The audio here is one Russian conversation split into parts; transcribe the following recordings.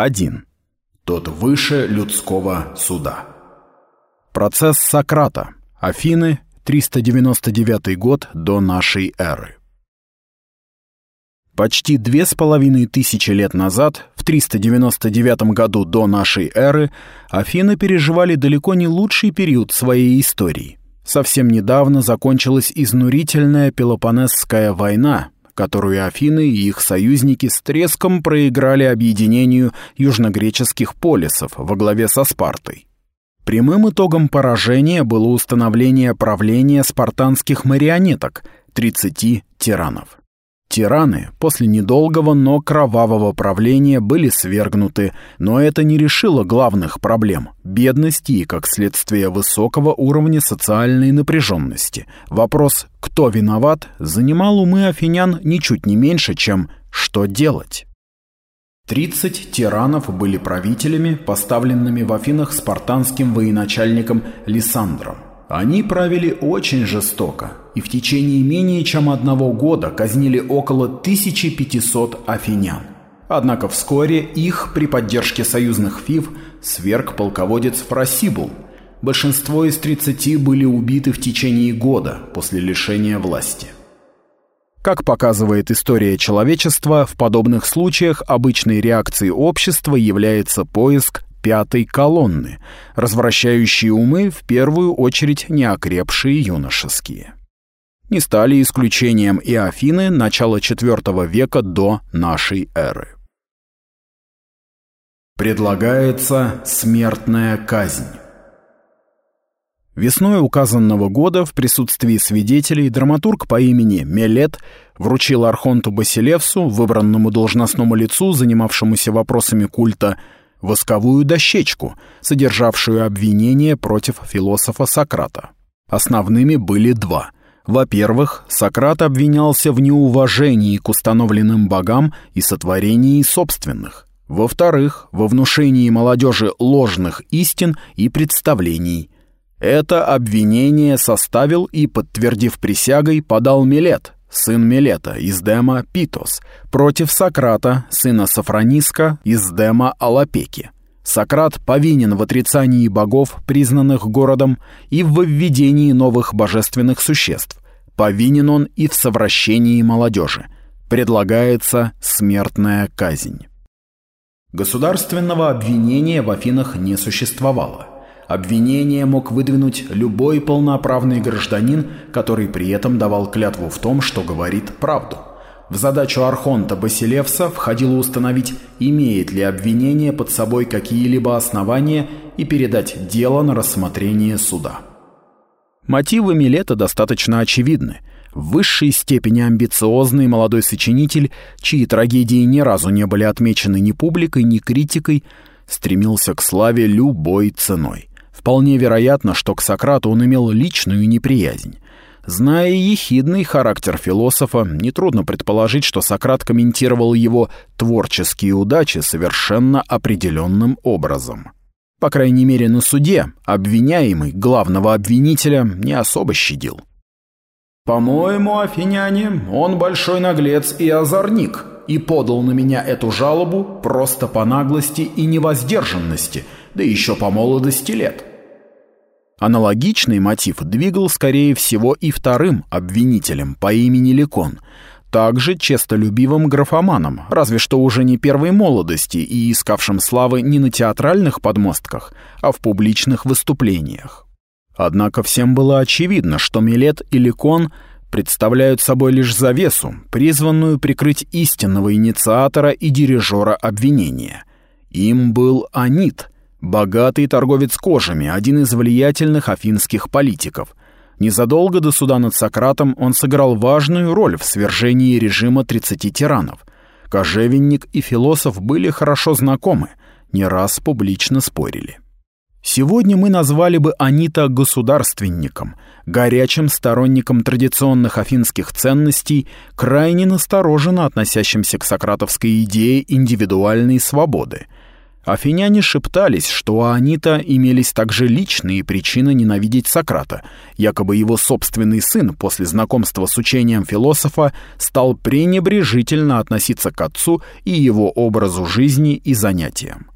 1. Тот выше людского суда. Процесс Сократа. Афины, 399 год до нашей эры. Почти две с половиной тысячи лет назад, в 399 году до нашей эры, Афины переживали далеко не лучший период своей истории. Совсем недавно закончилась изнурительная Пелопонесская война, которую Афины и их союзники с треском проиграли объединению южногреческих полисов во главе со Спартой. Прямым итогом поражения было установление правления спартанских марионеток, 30 тиранов. Тираны после недолгого, но кровавого правления были свергнуты, но это не решило главных проблем – бедности и, как следствие, высокого уровня социальной напряженности. Вопрос «кто виноват?» занимал умы афинян ничуть не меньше, чем «что делать?». Тридцать тиранов были правителями, поставленными в Афинах спартанским военачальником Лисандром. Они правили очень жестоко и в течение менее чем одного года казнили около 1500 афинян. Однако вскоре их при поддержке союзных фив сверг полководец Фросибул. Большинство из 30 были убиты в течение года после лишения власти. Как показывает история человечества, в подобных случаях обычной реакцией общества является поиск пятой колонны, развращающие умы в первую очередь неокрепшие юношеские. Не стали исключением и Афины начала IV века до нашей эры. Предлагается смертная казнь. Весной указанного года в присутствии свидетелей драматург по имени Мелет вручил Архонту Басилевсу, выбранному должностному лицу, занимавшемуся вопросами культа, восковую дощечку, содержавшую обвинение против философа Сократа. Основными были два. Во-первых, Сократ обвинялся в неуважении к установленным богам и сотворении собственных. Во-вторых, во внушении молодежи ложных истин и представлений. Это обвинение составил и, подтвердив присягой, подал Милет, сын Милета, из Дема Питос, против Сократа, сына Сафрониска, из Дема Алапеки. Сократ повинен в отрицании богов, признанных городом, и в введении новых божественных существ. Повинен он и в совращении молодежи. Предлагается смертная казнь. Государственного обвинения в Афинах не существовало – Обвинение мог выдвинуть любой полноправный гражданин, который при этом давал клятву в том, что говорит правду. В задачу Архонта Басилевса входило установить, имеет ли обвинение под собой какие-либо основания и передать дело на рассмотрение суда. Мотивы Милета достаточно очевидны. В высшей степени амбициозный молодой сочинитель, чьи трагедии ни разу не были отмечены ни публикой, ни критикой, стремился к славе любой ценой. Вполне вероятно, что к Сократу он имел личную неприязнь. Зная ехидный характер философа, нетрудно предположить, что Сократ комментировал его творческие удачи совершенно определенным образом. По крайней мере, на суде обвиняемый главного обвинителя не особо щадил. «По-моему, афиняне, он большой наглец и озорник, и подал на меня эту жалобу просто по наглости и невоздержанности, да еще по молодости лет. Аналогичный мотив двигал, скорее всего, и вторым обвинителем по имени Ликон, также честолюбивым графоманом, разве что уже не первой молодости и искавшим славы не на театральных подмостках, а в публичных выступлениях. Однако всем было очевидно, что Милет и Ликон представляют собой лишь завесу, призванную прикрыть истинного инициатора и дирижера обвинения. Им был Анит — Богатый торговец кожами, один из влиятельных афинских политиков. Незадолго до суда над Сократом он сыграл важную роль в свержении режима 30 тиранов. Кожевенник и философ были хорошо знакомы, не раз публично спорили. Сегодня мы назвали бы Анита государственником, горячим сторонником традиционных афинских ценностей, крайне настороженно относящимся к сократовской идее индивидуальной свободы – Афиняне шептались, что у Анита имелись также личные причины ненавидеть Сократа. Якобы его собственный сын после знакомства с учением философа стал пренебрежительно относиться к отцу и его образу жизни и занятиям.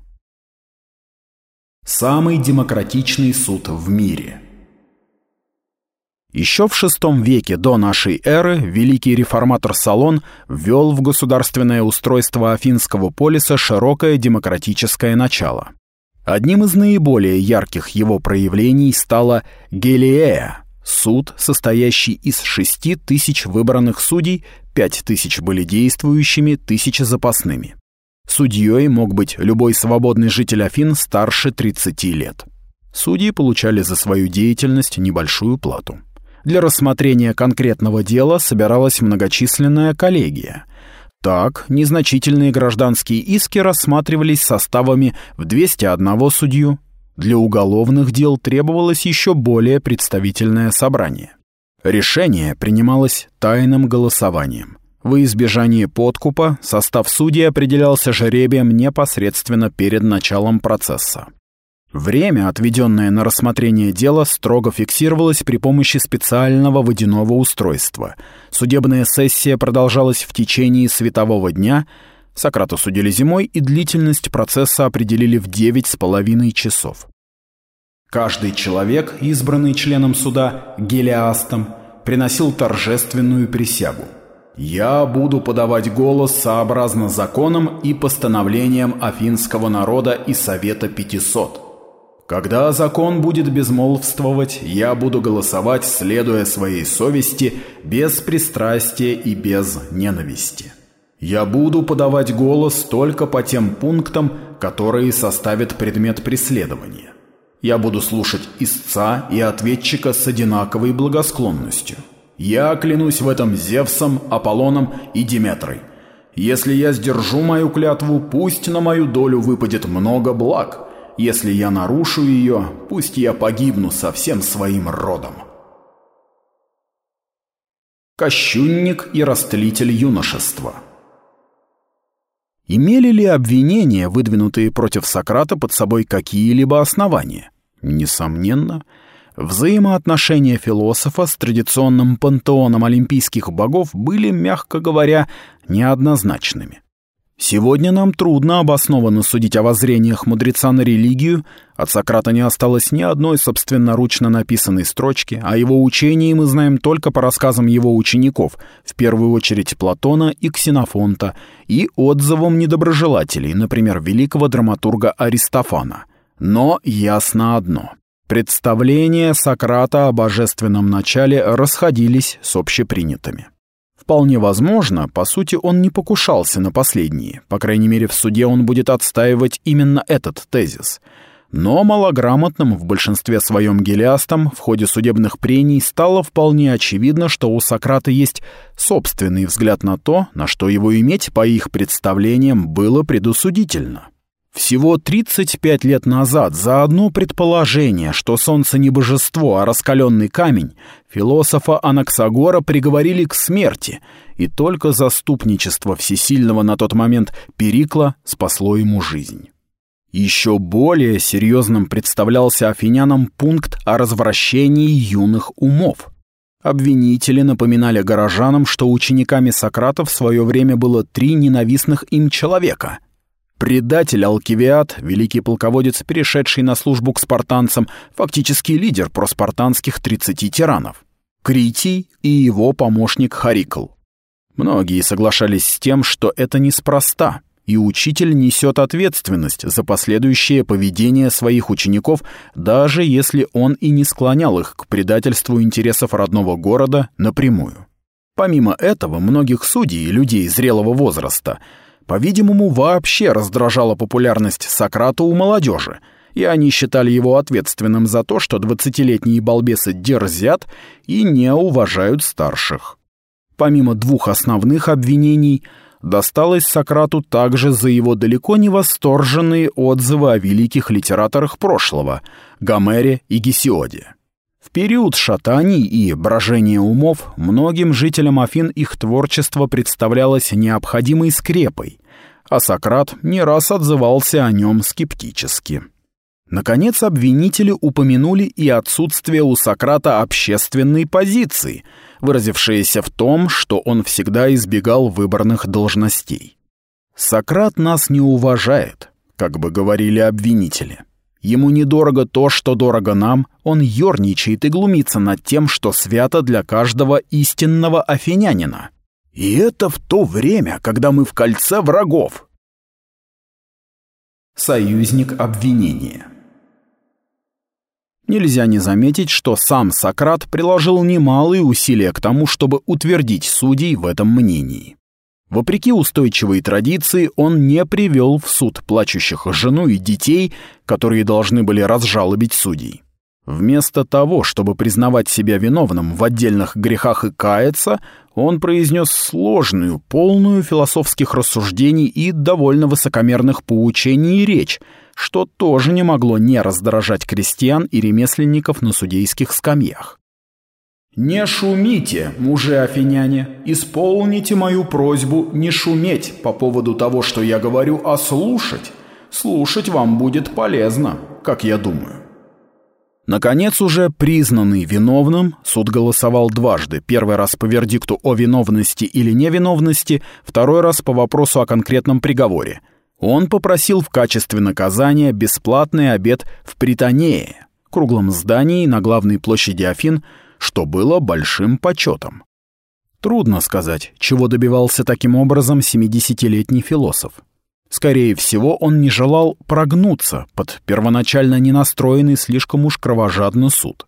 Самый демократичный суд в мире – еще в VI веке до нашей эры великий реформатор Салон ввел в государственное устройство Афинского полиса широкое демократическое начало. Одним из наиболее ярких его проявлений стала Гелиея, суд, состоящий из шести тысяч выбранных судей, пять тысяч были действующими, тысяча запасными. Судьей мог быть любой свободный житель Афин старше 30 лет. Судьи получали за свою деятельность небольшую плату. Для рассмотрения конкретного дела собиралась многочисленная коллегия. Так, незначительные гражданские иски рассматривались составами в 201 судью. Для уголовных дел требовалось еще более представительное собрание. Решение принималось тайным голосованием. Во избежание подкупа состав судей определялся жеребием непосредственно перед началом процесса. Время, отведенное на рассмотрение дела, строго фиксировалось при помощи специального водяного устройства. Судебная сессия продолжалась в течение светового дня, Сократа судили зимой, и длительность процесса определили в девять с половиной часов. Каждый человек, избранный членом суда, гелиастом, приносил торжественную присягу. «Я буду подавать голос сообразно законам и постановлениям афинского народа и Совета 500». Когда закон будет безмолвствовать, я буду голосовать, следуя своей совести, без пристрастия и без ненависти. Я буду подавать голос только по тем пунктам, которые составят предмет преследования. Я буду слушать истца и ответчика с одинаковой благосклонностью. Я клянусь в этом Зевсом, Аполлоном и Диметрой. Если я сдержу мою клятву, пусть на мою долю выпадет много благ, если я нарушу ее, пусть я погибну со всем своим родом. Кощунник и растлитель юношества Имели ли обвинения, выдвинутые против Сократа, под собой какие-либо основания? Несомненно. Взаимоотношения философа с традиционным пантеоном олимпийских богов были, мягко говоря, неоднозначными. Сегодня нам трудно обоснованно судить о воззрениях мудреца на религию, от Сократа не осталось ни одной собственноручно написанной строчки, а его учении мы знаем только по рассказам его учеников, в первую очередь Платона и Ксенофонта, и отзывам недоброжелателей, например, великого драматурга Аристофана. Но ясно одно. Представления Сократа о божественном начале расходились с общепринятыми. Вполне возможно, по сути, он не покушался на последние. По крайней мере, в суде он будет отстаивать именно этот тезис. Но малограмотным в большинстве своем гелиастам в ходе судебных прений стало вполне очевидно, что у Сократа есть собственный взгляд на то, на что его иметь, по их представлениям, было предусудительно. Всего 35 лет назад за одно предположение, что Солнце не божество, а раскаленный камень, философа Анаксагора приговорили к смерти, и только заступничество всесильного на тот момент Перикла спасло ему жизнь. Еще более серьезным представлялся афинянам пункт о развращении юных умов. Обвинители напоминали горожанам, что учениками Сократа в свое время было три ненавистных им человека — Предатель Алкивиад, великий полководец, перешедший на службу к спартанцам, фактически лидер проспартанских 30 тиранов. Критий и его помощник Харикл. Многие соглашались с тем, что это неспроста, и учитель несет ответственность за последующее поведение своих учеников, даже если он и не склонял их к предательству интересов родного города напрямую. Помимо этого, многих судей и людей зрелого возраста – по-видимому, вообще раздражала популярность Сократа у молодежи, и они считали его ответственным за то, что двадцатилетние балбесы дерзят и не уважают старших. Помимо двух основных обвинений, досталось Сократу также за его далеко не восторженные отзывы о великих литераторах прошлого — Гомере и Гесиоде. В период шатаний и брожения умов многим жителям Афин их творчество представлялось необходимой скрепой. а Сократ не раз отзывался о нем скептически. Наконец, обвинители упомянули и отсутствие у Сократа общественной позиции, выразившееся в том, что он всегда избегал выборных должностей. «Сократ нас не уважает», как бы говорили обвинители. Ему недорого то, что дорого нам, он ерничает и глумится над тем, что свято для каждого истинного афинянина. И это в то время, когда мы в кольце врагов. Союзник обвинения Нельзя не заметить, что сам Сократ приложил немалые усилия к тому, чтобы утвердить судей в этом мнении. Вопреки устойчивой традиции, он не привел в суд плачущих жену и детей, которые должны были разжалобить судей. Вместо того, чтобы признавать себя виновным в отдельных грехах и каяться, он произнес сложную, полную философских рассуждений и довольно высокомерных поучений речь, что тоже не могло не раздражать крестьян и ремесленников на судейских скамьях. «Не шумите, мужи-афиняне, исполните мою просьбу не шуметь по поводу того, что я говорю, а слушать. Слушать вам будет полезно, как я думаю». Наконец, уже признанный виновным, суд голосовал дважды. Первый раз по вердикту о виновности или невиновности, второй раз по вопросу о конкретном приговоре. Он попросил в качестве наказания бесплатный обед в Притонее, круглом здании на главной площади Афин, что было большим почетом. Трудно сказать, чего добивался таким образом 70-летний философ. Скорее всего, он не желал прогнуться под первоначально ненастроенный слишком уж кровожадный суд.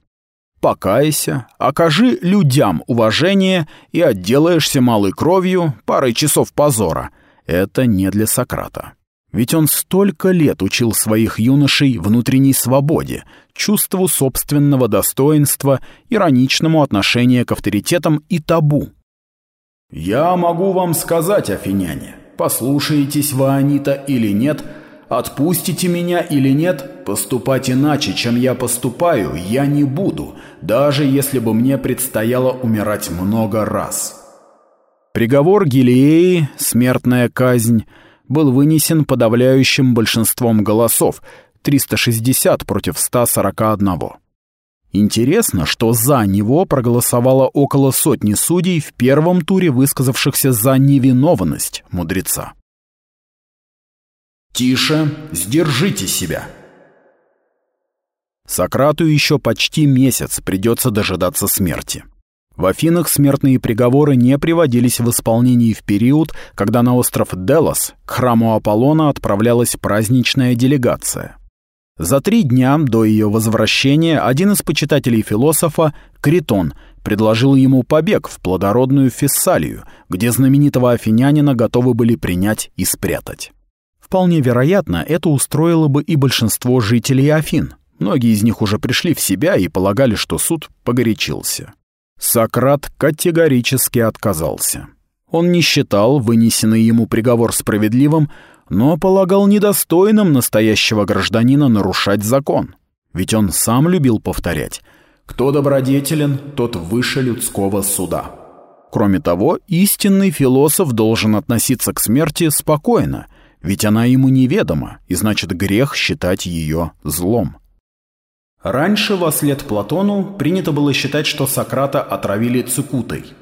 Покайся, окажи людям уважение и отделаешься малой кровью парой часов позора. Это не для Сократа. Ведь он столько лет учил своих юношей внутренней свободе, чувству собственного достоинства, ироничному отношению к авторитетам и табу. «Я могу вам сказать, афиняне, послушаетесь вы Анита или нет, отпустите меня или нет, поступать иначе, чем я поступаю, я не буду, даже если бы мне предстояло умирать много раз. Приговор Гилеи, смертная казнь, был вынесен подавляющим большинством голосов, 360 против 141. Интересно, что за него проголосовало около сотни судей в первом туре, высказавшихся за невиновность мудреца. «Тише, сдержите себя!» Сократу еще почти месяц придется дожидаться смерти. В Афинах смертные приговоры не приводились в исполнение в период, когда на остров Делос к храму Аполлона отправлялась праздничная делегация. За три дня до ее возвращения один из почитателей философа, Критон, предложил ему побег в плодородную Фессалию, где знаменитого афинянина готовы были принять и спрятать. Вполне вероятно, это устроило бы и большинство жителей Афин. Многие из них уже пришли в себя и полагали, что суд погорячился. Сократ категорически отказался. Он не считал вынесенный ему приговор справедливым, но полагал недостойным настоящего гражданина нарушать закон. Ведь он сам любил повторять «Кто добродетелен, тот выше людского суда». Кроме того, истинный философ должен относиться к смерти спокойно, ведь она ему неведома, и значит грех считать ее злом. Раньше, во след Платону, принято было считать, что Сократа отравили цикутой –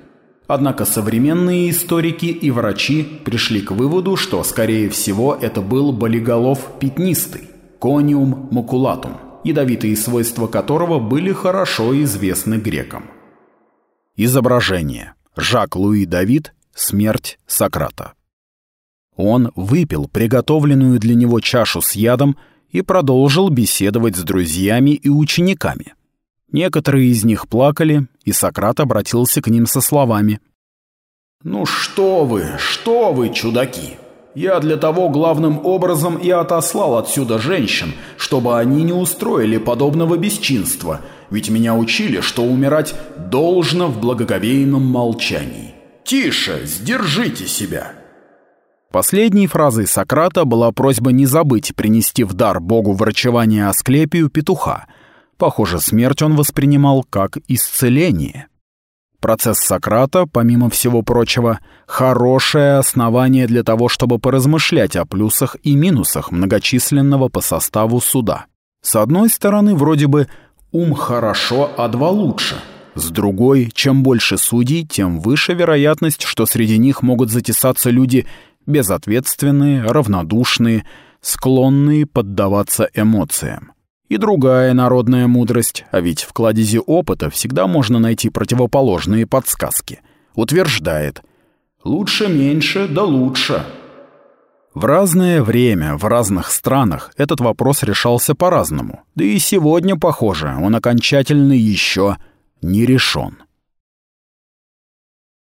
Однако современные историки и врачи пришли к выводу, что, скорее всего, это был болиголов пятнистый, кониум макулатум, ядовитые свойства которого были хорошо известны грекам. Изображение. Жак-Луи Давид. Смерть Сократа. Он выпил приготовленную для него чашу с ядом и продолжил беседовать с друзьями и учениками – Некоторые из них плакали, и Сократ обратился к ним со словами. «Ну что вы, что вы, чудаки! Я для того главным образом и отослал отсюда женщин, чтобы они не устроили подобного бесчинства, ведь меня учили, что умирать должно в благоговейном молчании. Тише, сдержите себя!» Последней фразой Сократа была просьба не забыть принести в дар богу врачевания Асклепию петуха — Похоже, смерть он воспринимал как исцеление. Процесс Сократа, помимо всего прочего, хорошее основание для того, чтобы поразмышлять о плюсах и минусах многочисленного по составу суда. С одной стороны, вроде бы «ум хорошо, а два лучше». С другой, чем больше судей, тем выше вероятность, что среди них могут затесаться люди безответственные, равнодушные, склонные поддаваться эмоциям. И другая народная мудрость, а ведь в кладезе опыта всегда можно найти противоположные подсказки, утверждает «лучше меньше, да лучше». В разное время, в разных странах этот вопрос решался по-разному. Да и сегодня, похоже, он окончательно еще не решен.